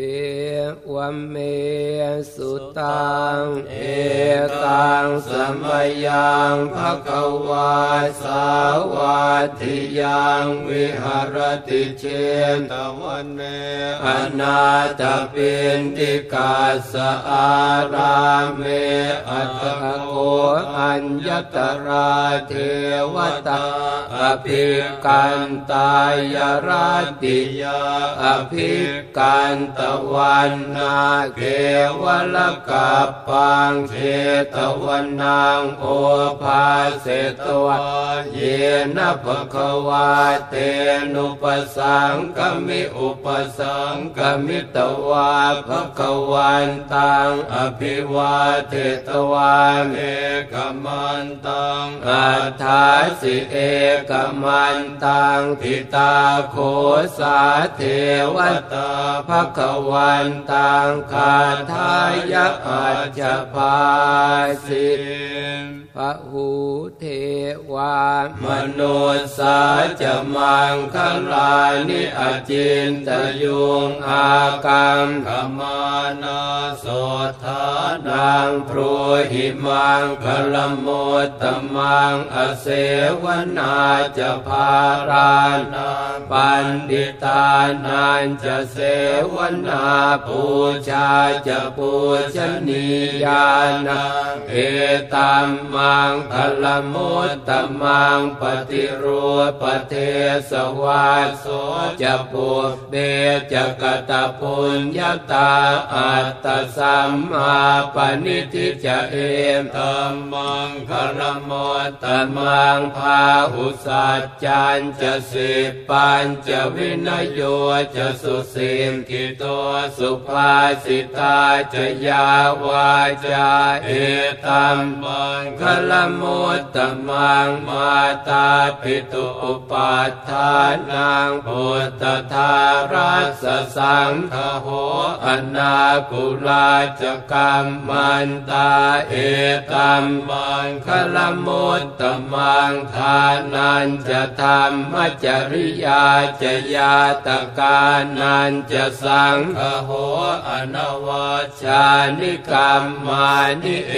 เอวเมสุตัง เอตังสมยังภะคะวาสาวาทิยังวิหารติเชนตวันเนอนาตปินติกาสอาราเมอัตโก อัญญตราเทวตาอภิกันตายราติยาอภิกันตวันนาเกวลกัปปังเชตวันนางโอภาเสตวะเยนะภคะวาเตนุปสังกมิอุปสังกมิตวาภคะวันตังอภิวาเทตวาเอกมันตังอัฏฐาสิเอกมันตังทิตาโคสาเทวตาภคะวันตังคาทายะอัจจภาสิ พระหูเทวามนุษสาจะมังคลานิอจินตยุงอากรรมขมานาสธานังพรูหิมังคลโมตตมังอเสวนาจะพารานาปันดิตานันจะเสวนาปูชาจะปูชนียานาเอตัมมัังคลมุตตมังปฏิรูปเทสวาโสจะปุเบจะกตปุญญาตาอัตตสัมมาปณิทิจะเอมตัมมังคลมุตตมังพาหุสัจจันจะสิปัญจะวินโยจะสุสิมกิตัวสุภาสิตาจะยาวาจาเอตัมมังคลมุตตมังมาตาปิตุอุปัฏฐานังพุทธทารัสสังฆโหอนาคุลาจกรรมมันตาเอตัมมังคลมุตตมังทานันจะธรรมจริยาจะยาตกานันจะสังฆโหอนวชานิกรรมมานิเอ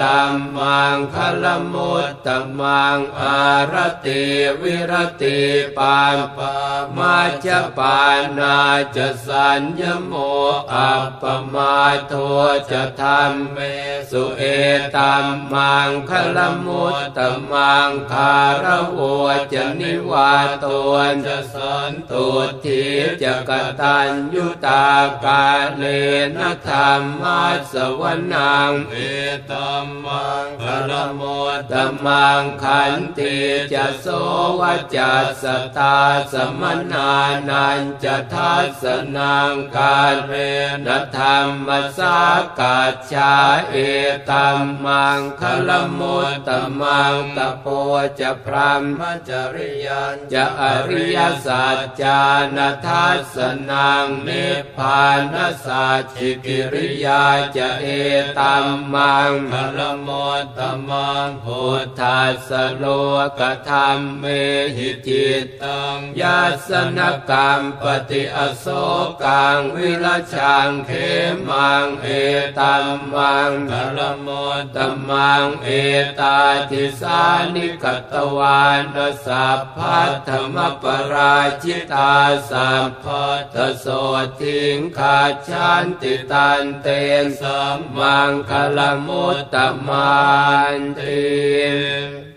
ตัมมังคลมุตตมังอารติวิรติปานปามาจะปานาจะสัญญโมอัปปมาโทจะธรรมเมสุเอตัมมังคลมุตตมังคารวจะนิวาตัวจะสันตุทีจะกตัญยุตากาเลนะธรรมัสวนังเอตัมมังคลมุตตมังขันติจะโสวจัสตาสมนานันจะทัสนังการเรนธรรมสากัจฉาเอตัมมังคลมุตตมังตะโพจะพรหมจริยันจะอริยสัจจานทัสนังนิพพานสัจจิกิริยาจะเอตัมมังคลมุตตมมังพุทธัสโลกธรรมเมหิจิตตังยาสนกรรมปฏิอโศกังวิรชังเขมังเอตัมมังคลมุตตมังเอตาทิสานิกตวานสัพพัทธมปราชิตาสัพพัทโสทิงขาชันติตันเตนสัมมังคลมุตตมันติ